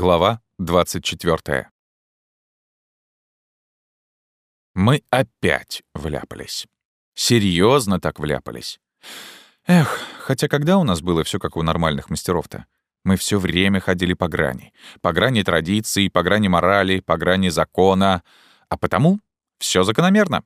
Глава 24. Мы опять вляпались. Серьезно так вляпались. Эх, хотя когда у нас было все как у нормальных мастеров-то? Мы все время ходили по грани. По грани традиций, по грани морали, по грани закона. А потому все закономерно.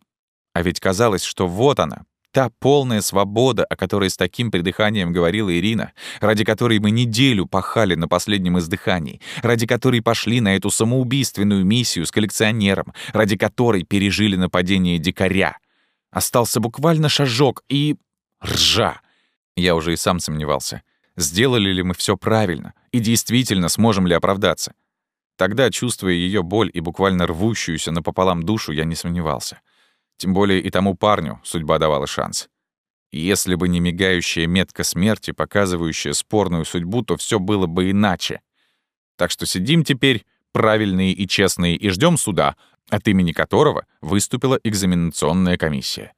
А ведь казалось, что вот она, Та полная свобода, о которой с таким придыханием говорила Ирина, ради которой мы неделю пахали на последнем издыхании, ради которой пошли на эту самоубийственную миссию с коллекционером, ради которой пережили нападение дикаря. Остался буквально шажок и... ржа. Я уже и сам сомневался, сделали ли мы все правильно и действительно сможем ли оправдаться. Тогда, чувствуя ее боль и буквально рвущуюся напополам душу, я не сомневался — тем более и тому парню судьба давала шанс. Если бы не мигающая метка смерти, показывающая спорную судьбу, то все было бы иначе. Так что сидим теперь, правильные и честные, и ждем суда, от имени которого выступила экзаменационная комиссия.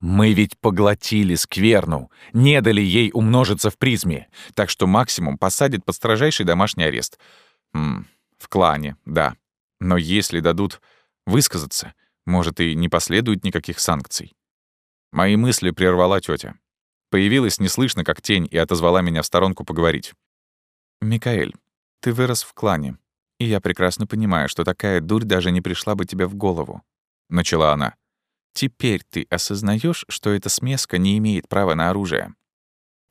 Мы ведь поглотили скверну, не дали ей умножиться в призме, так что максимум посадит под строжайший домашний арест. М в клане, да. Но если дадут высказаться, может, и не последует никаких санкций. Мои мысли прервала тетя. Появилась неслышно, как тень, и отозвала меня в сторонку поговорить. «Микаэль, ты вырос в клане, и я прекрасно понимаю, что такая дурь даже не пришла бы тебе в голову», — начала она. «Теперь ты осознаешь, что эта смеска не имеет права на оружие».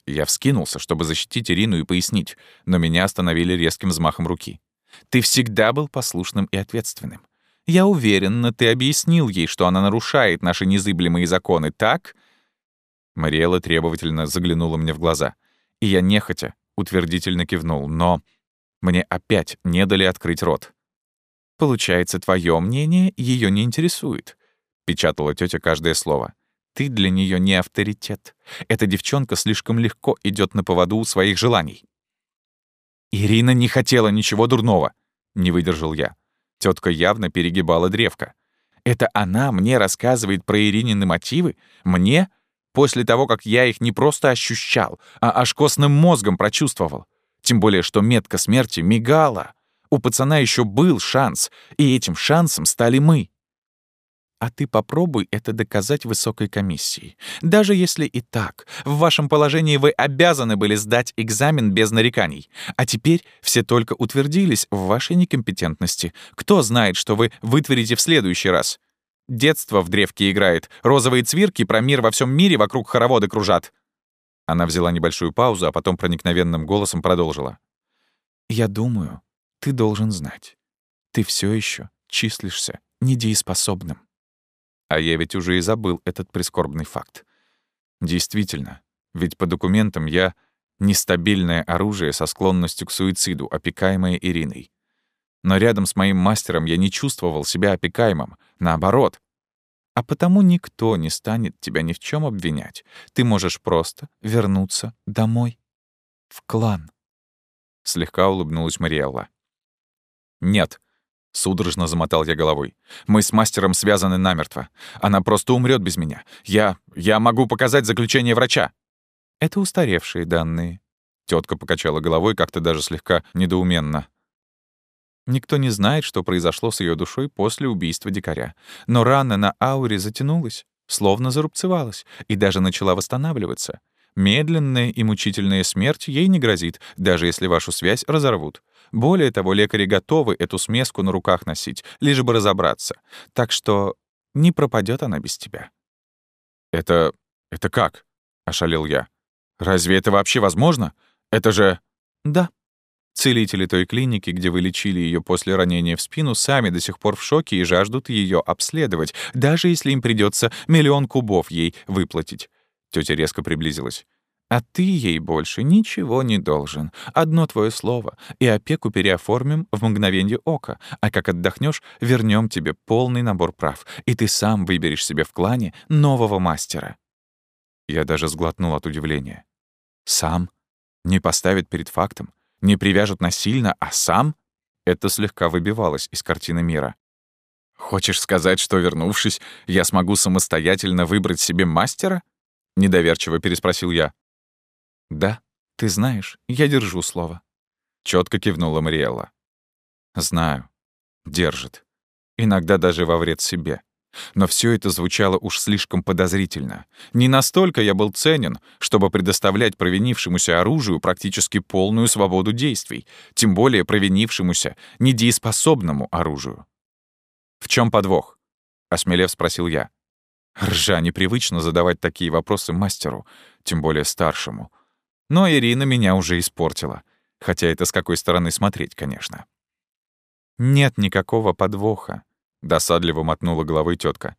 Я вскинулся, чтобы защитить Ирину и пояснить, но меня остановили резким взмахом руки. «Ты всегда был послушным и ответственным. Я уверен, ты объяснил ей, что она нарушает наши незыблемые законы, так?» Мариэла требовательно заглянула мне в глаза, и я нехотя утвердительно кивнул, но мне опять не дали открыть рот. «Получается, твое мнение ее не интересует», — печатала тетя каждое слово. «Ты для нее не авторитет. Эта девчонка слишком легко идет на поводу у своих желаний». «Ирина не хотела ничего дурного», — не выдержал я. Тетка явно перегибала древко. Это она мне рассказывает про Иринины мотивы? Мне? После того, как я их не просто ощущал, а аж костным мозгом прочувствовал. Тем более, что метка смерти мигала. У пацана еще был шанс, и этим шансом стали мы. А ты попробуй это доказать высокой комиссии. Даже если и так, в вашем положении вы обязаны были сдать экзамен без нареканий. А теперь все только утвердились в вашей некомпетентности. Кто знает, что вы вытворите в следующий раз? Детство в древке играет, розовые цвирки про мир во всем мире вокруг хороводы кружат. Она взяла небольшую паузу, а потом проникновенным голосом продолжила. «Я думаю, ты должен знать. Ты все еще числишься недееспособным». А я ведь уже и забыл этот прискорбный факт. Действительно, ведь по документам я — нестабильное оружие со склонностью к суициду, опекаемое Ириной. Но рядом с моим мастером я не чувствовал себя опекаемым, наоборот. А потому никто не станет тебя ни в чем обвинять. Ты можешь просто вернуться домой. В клан. Слегка улыбнулась Мариэлла. «Нет», Судорожно замотал я головой. «Мы с мастером связаны намертво. Она просто умрет без меня. Я... я могу показать заключение врача». «Это устаревшие данные». Тетка покачала головой как-то даже слегка недоуменно. Никто не знает, что произошло с ее душой после убийства дикаря. Но рана на ауре затянулась, словно зарубцевалась, и даже начала восстанавливаться. Медленная и мучительная смерть ей не грозит, даже если вашу связь разорвут. Более того, лекари готовы эту смеску на руках носить, лишь бы разобраться. Так что не пропадет она без тебя. «Это... это как?» — ошалел я. «Разве это вообще возможно? Это же...» «Да». Целители той клиники, где вы лечили ее после ранения в спину, сами до сих пор в шоке и жаждут ее обследовать, даже если им придется миллион кубов ей выплатить. Тетя резко приблизилась. А ты ей больше ничего не должен. Одно твое слово, и опеку переоформим в мгновение ока, а как отдохнешь, вернем тебе полный набор прав, и ты сам выберешь себе в клане нового мастера». Я даже сглотнул от удивления. «Сам? Не поставит перед фактом? Не привяжут насильно, а сам?» Это слегка выбивалось из картины мира. «Хочешь сказать, что, вернувшись, я смогу самостоятельно выбрать себе мастера?» — недоверчиво переспросил я. «Да, ты знаешь, я держу слово», — четко кивнула Мариэлла. Знаю. Держит. Иногда даже во вред себе. Но все это звучало уж слишком подозрительно. Не настолько я был ценен, чтобы предоставлять провинившемуся оружию практически полную свободу действий, тем более провинившемуся, недееспособному оружию. «В чем подвох?» — осмелев спросил я. Ржа непривычно задавать такие вопросы мастеру, тем более старшему. Но Ирина меня уже испортила, хотя это с какой стороны смотреть, конечно. «Нет никакого подвоха», Досадливо мотнула головой тетка.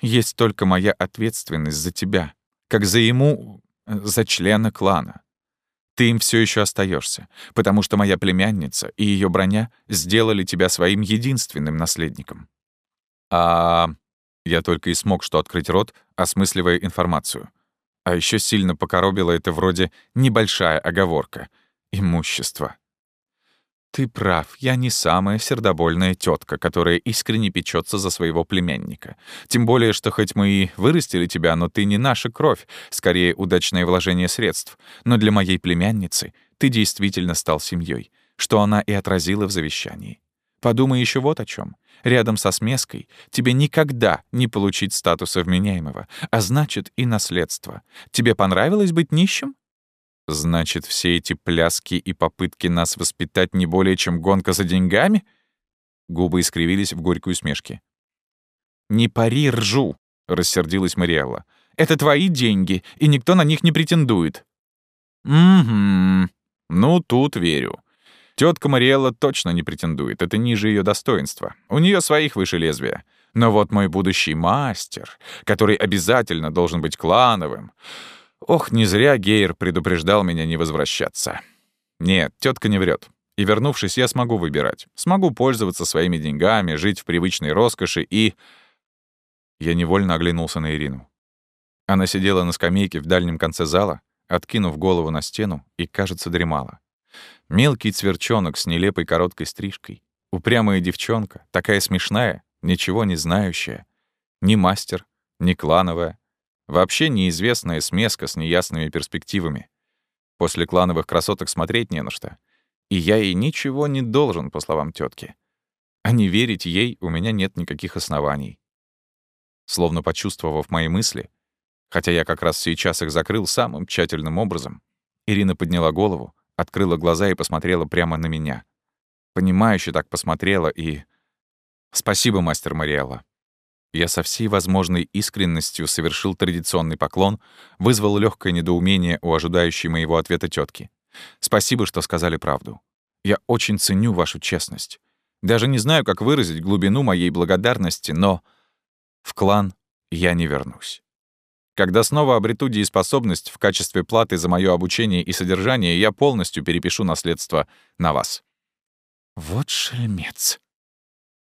Есть только моя ответственность за тебя, как за ему, за члена клана. Ты им все еще остаешься, потому что моя племянница и ее броня сделали тебя своим единственным наследником. А я только и смог что открыть рот, осмысливая информацию. А еще сильно покоробило это вроде небольшая оговорка — имущество. «Ты прав, я не самая сердобольная тетка, которая искренне печется за своего племянника. Тем более, что хоть мы и вырастили тебя, но ты не наша кровь, скорее удачное вложение средств. Но для моей племянницы ты действительно стал семьей, что она и отразила в завещании. Подумай еще вот о чем. Рядом со смеской тебе никогда не получить статуса вменяемого, а значит и наследство. Тебе понравилось быть нищим? Значит, все эти пляски и попытки нас воспитать не более чем гонка за деньгами? Губы искривились в горькой усмешке. «Не пари ржу!» — рассердилась Мариэлла. «Это твои деньги, и никто на них не претендует». «Угу. Ну, тут верю. Тетка Мариэлла точно не претендует, это ниже ее достоинства. У нее своих выше лезвия. Но вот мой будущий мастер, который обязательно должен быть клановым, Ох, не зря Гейер предупреждал меня не возвращаться. Нет, тетка не врет. И вернувшись, я смогу выбирать. Смогу пользоваться своими деньгами, жить в привычной роскоши и... Я невольно оглянулся на Ирину. Она сидела на скамейке в дальнем конце зала, откинув голову на стену и, кажется, дремала. Мелкий цверчонок с нелепой короткой стрижкой. Упрямая девчонка, такая смешная, ничего не знающая. Ни мастер, ни клановая, Вообще неизвестная смеска с неясными перспективами. После клановых красоток смотреть не на что. И я ей ничего не должен, по словам тетки. А не верить ей у меня нет никаких оснований. Словно почувствовав мои мысли, хотя я как раз сейчас их закрыл самым тщательным образом, Ирина подняла голову, открыла глаза и посмотрела прямо на меня. Понимающе так посмотрела и... «Спасибо, мастер Мариэлла. Я со всей возможной искренностью совершил традиционный поклон, вызвал легкое недоумение у ожидающей моего ответа тетки. Спасибо, что сказали правду. Я очень ценю вашу честность. Даже не знаю, как выразить глубину моей благодарности, но в клан я не вернусь. Когда снова обрету дееспособность в качестве платы за мое обучение и содержание, я полностью перепишу наследство на вас. Вот шельмец.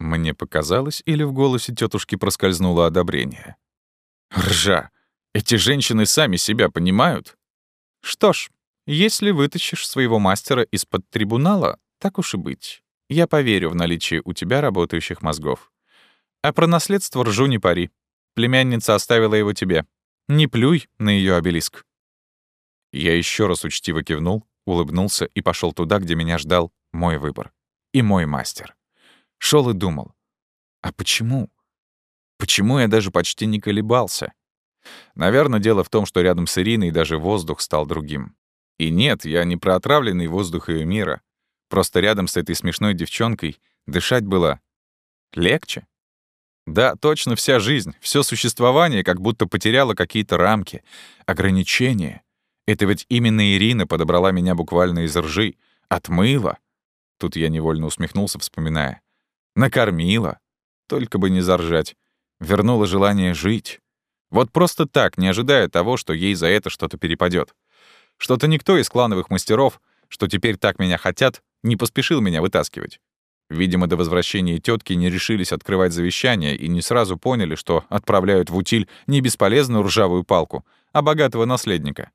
Мне показалось, или в голосе тетушки проскользнуло одобрение. «Ржа! Эти женщины сами себя понимают?» «Что ж, если вытащишь своего мастера из-под трибунала, так уж и быть. Я поверю в наличие у тебя работающих мозгов. А про наследство ржу не пари. Племянница оставила его тебе. Не плюй на ее обелиск». Я еще раз учтиво кивнул, улыбнулся и пошел туда, где меня ждал мой выбор. И мой мастер. Шел и думал. А почему? Почему я даже почти не колебался? Наверное, дело в том, что рядом с Ириной даже воздух стал другим. И нет, я не про отравленный воздух ее мира. Просто рядом с этой смешной девчонкой дышать было легче. Да, точно вся жизнь, все существование как будто потеряло какие-то рамки, ограничения. Это ведь именно Ирина подобрала меня буквально из ржи, отмыла. Тут я невольно усмехнулся, вспоминая. Накормила. Только бы не заржать. Вернула желание жить. Вот просто так, не ожидая того, что ей за это что-то перепадет. Что-то никто из клановых мастеров, что теперь так меня хотят, не поспешил меня вытаскивать. Видимо, до возвращения тетки не решились открывать завещание и не сразу поняли, что отправляют в утиль не бесполезную ржавую палку, а богатого наследника.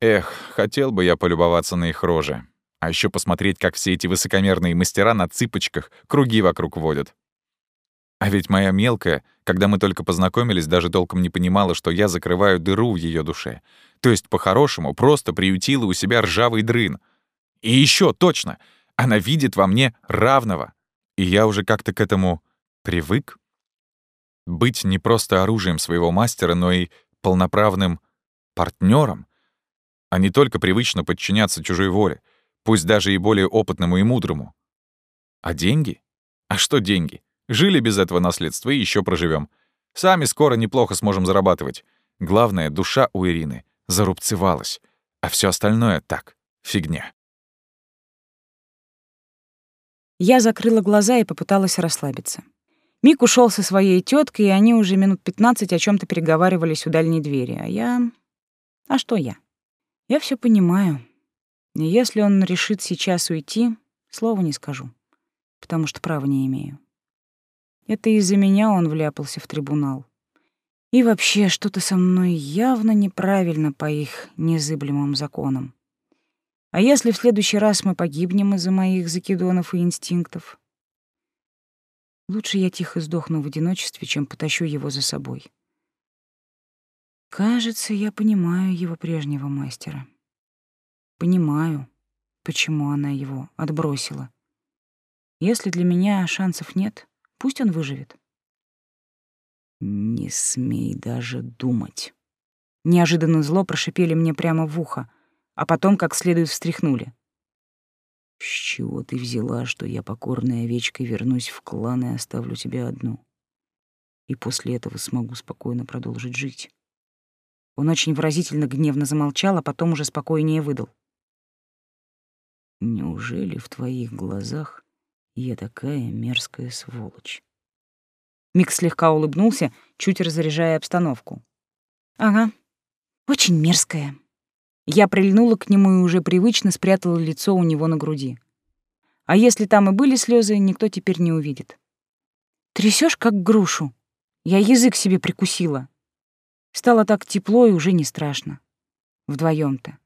Эх, хотел бы я полюбоваться на их рожи. А еще посмотреть, как все эти высокомерные мастера на цыпочках круги вокруг водят. А ведь моя мелкая, когда мы только познакомились, даже толком не понимала, что я закрываю дыру в ее душе. То есть, по-хорошему, просто приютила у себя ржавый дрын. И еще точно! Она видит во мне равного. И я уже как-то к этому привык. Быть не просто оружием своего мастера, но и полноправным партнером, а не только привычно подчиняться чужой воле, пусть даже и более опытному и мудрому. А деньги? А что деньги? Жили без этого наследства и еще проживем. Сами скоро неплохо сможем зарабатывать. Главное, душа у Ирины зарубцевалась, а все остальное так, фигня. Я закрыла глаза и попыталась расслабиться. Мик ушел со своей теткой, и они уже минут пятнадцать о чем то переговаривались у дальней двери. А я... А что я? Я все понимаю. И если он решит сейчас уйти, слова не скажу, потому что права не имею. Это из-за меня он вляпался в трибунал. И вообще, что-то со мной явно неправильно по их незыблемым законам. А если в следующий раз мы погибнем из-за моих закидонов и инстинктов? Лучше я тихо сдохну в одиночестве, чем потащу его за собой. Кажется, я понимаю его прежнего мастера. Понимаю, почему она его отбросила. Если для меня шансов нет, пусть он выживет. Не смей даже думать. Неожиданно зло прошипели мне прямо в ухо, а потом как следует встряхнули. С чего ты взяла, что я покорная овечка вернусь в клан и оставлю тебя одну? И после этого смогу спокойно продолжить жить. Он очень выразительно гневно замолчал, а потом уже спокойнее выдал. Неужели в твоих глазах я такая мерзкая сволочь? Мик слегка улыбнулся, чуть разряжая обстановку. Ага, очень мерзкая. Я прильнула к нему и уже привычно спрятала лицо у него на груди. А если там и были слезы, никто теперь не увидит. Трясешь как грушу. Я язык себе прикусила. Стало так тепло и уже не страшно. вдвоем то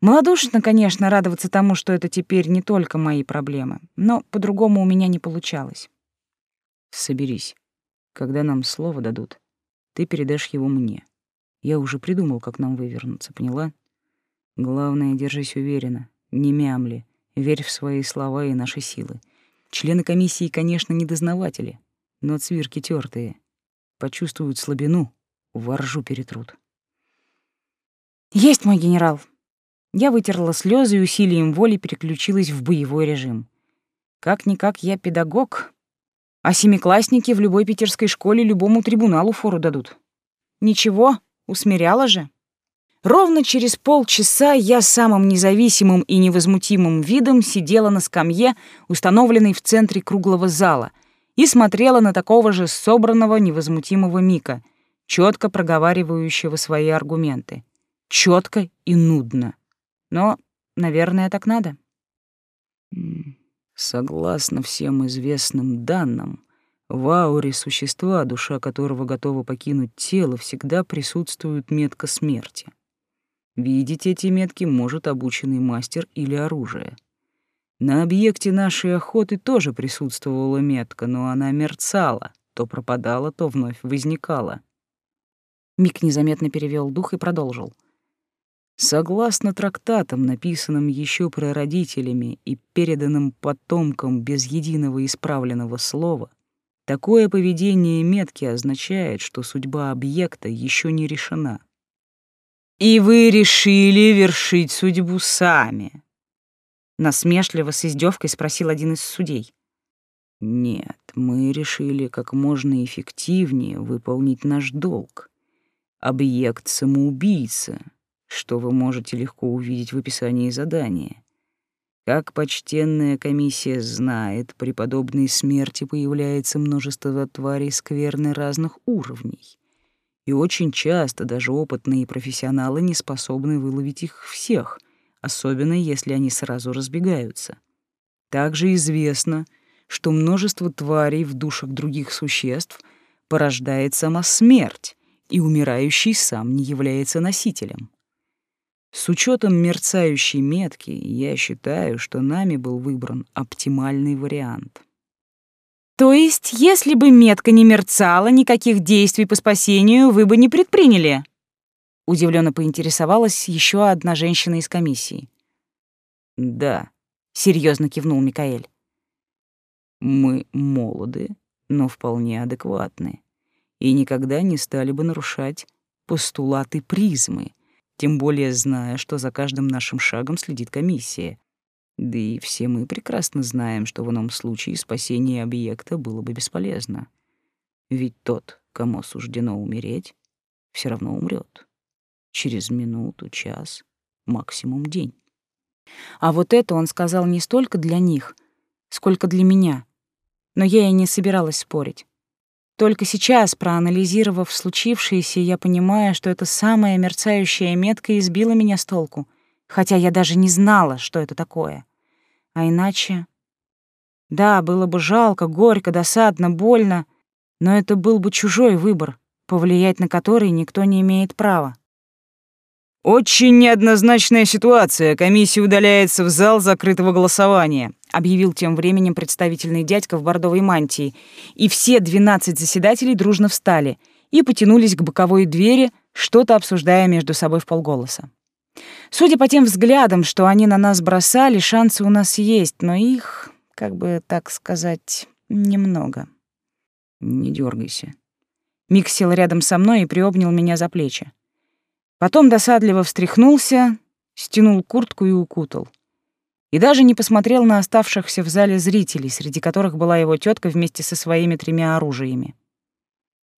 Молодушно, конечно, радоваться тому, что это теперь не только мои проблемы, но по-другому у меня не получалось. Соберись. Когда нам слово дадут, ты передашь его мне. Я уже придумал, как нам вывернуться, поняла? Главное, держись уверенно, не мямли, верь в свои слова и наши силы. Члены комиссии, конечно, не дознаватели, но цвирки тертые. Почувствуют слабину, воржу перетрут. «Есть мой генерал!» Я вытерла слезы и усилием воли переключилась в боевой режим. Как-никак я педагог, а семиклассники в любой питерской школе любому трибуналу фору дадут. Ничего, усмиряла же. Ровно через полчаса я самым независимым и невозмутимым видом сидела на скамье, установленной в центре круглого зала, и смотрела на такого же собранного невозмутимого Мика, четко проговаривающего свои аргументы. Четко и нудно. Но, наверное, так надо. Согласно всем известным данным, в ауре существа, душа которого готова покинуть тело, всегда присутствует метка смерти. Видеть эти метки может обученный мастер или оружие. На объекте нашей охоты тоже присутствовала метка, но она мерцала, то пропадала, то вновь возникала. Мик незаметно перевел дух и продолжил. Согласно трактатам, написанным еще прародителями и переданным потомкам без единого исправленного слова, такое поведение метки означает, что судьба объекта еще не решена. «И вы решили вершить судьбу сами?» Насмешливо с издевкой спросил один из судей. «Нет, мы решили как можно эффективнее выполнить наш долг. Объект самоубийца, что вы можете легко увидеть в описании задания. Как почтенная комиссия знает, при подобной смерти появляется множество тварей скверны разных уровней и очень часто даже опытные профессионалы не способны выловить их всех, особенно если они сразу разбегаются. Также известно, что множество тварей в душах других существ порождает сама смерть, и умирающий сам не является носителем. С учетом мерцающей метки, я считаю, что нами был выбран оптимальный вариант. То есть, если бы метка не мерцала, никаких действий по спасению вы бы не предприняли? Удивленно поинтересовалась еще одна женщина из комиссии. Да, серьезно кивнул Микаэль. Мы молоды, но вполне адекватны и никогда не стали бы нарушать постулаты призмы, тем более зная, что за каждым нашим шагом следит комиссия. Да и все мы прекрасно знаем, что в ином случае спасение объекта было бы бесполезно. Ведь тот, кому суждено умереть, все равно умрет. Через минуту, час, максимум день. А вот это он сказал не столько для них, сколько для меня. Но я и не собиралась спорить. Только сейчас, проанализировав случившееся, я понимаю, что эта самая мерцающая метка избила меня с толку, хотя я даже не знала, что это такое. А иначе... Да, было бы жалко, горько, досадно, больно, но это был бы чужой выбор, повлиять на который никто не имеет права. «Очень неоднозначная ситуация. Комиссия удаляется в зал закрытого голосования», объявил тем временем представительный дядька в бордовой мантии, и все двенадцать заседателей дружно встали и потянулись к боковой двери, что-то обсуждая между собой в полголоса. Судя по тем взглядам, что они на нас бросали, шансы у нас есть, но их, как бы так сказать, немного. Не дергайся. Мик сел рядом со мной и приобнял меня за плечи. Потом досадливо встряхнулся, стянул куртку и укутал. И даже не посмотрел на оставшихся в зале зрителей, среди которых была его тетка вместе со своими тремя оружиями.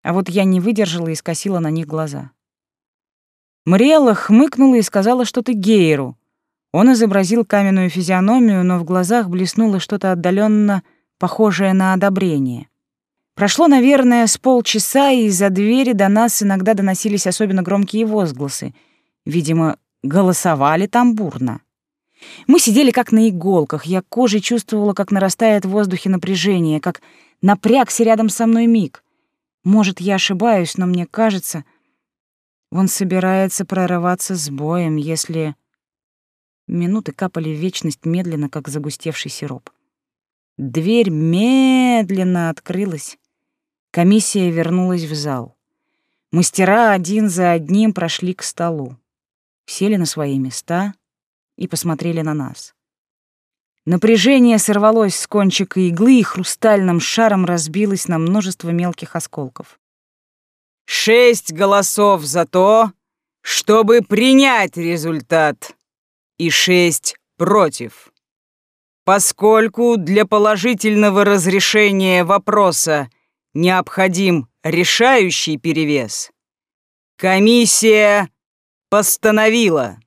А вот я не выдержала и скосила на них глаза. Мариэлла хмыкнула и сказала что-то Гейру. Он изобразил каменную физиономию, но в глазах блеснуло что-то отдаленно похожее на одобрение. Прошло, наверное, с полчаса, и из-за двери до нас иногда доносились особенно громкие возгласы. Видимо, голосовали там бурно. Мы сидели как на иголках, я кожей чувствовала, как нарастает в воздухе напряжение, как напрягся рядом со мной миг. Может, я ошибаюсь, но мне кажется, он собирается прорываться с боем, если... Минуты капали в вечность медленно, как загустевший сироп. Дверь медленно открылась, Комиссия вернулась в зал. Мастера один за одним прошли к столу, сели на свои места и посмотрели на нас. Напряжение сорвалось с кончика иглы и хрустальным шаром разбилось на множество мелких осколков. «Шесть голосов за то, чтобы принять результат, и шесть против. Поскольку для положительного разрешения вопроса необходим решающий перевес, комиссия постановила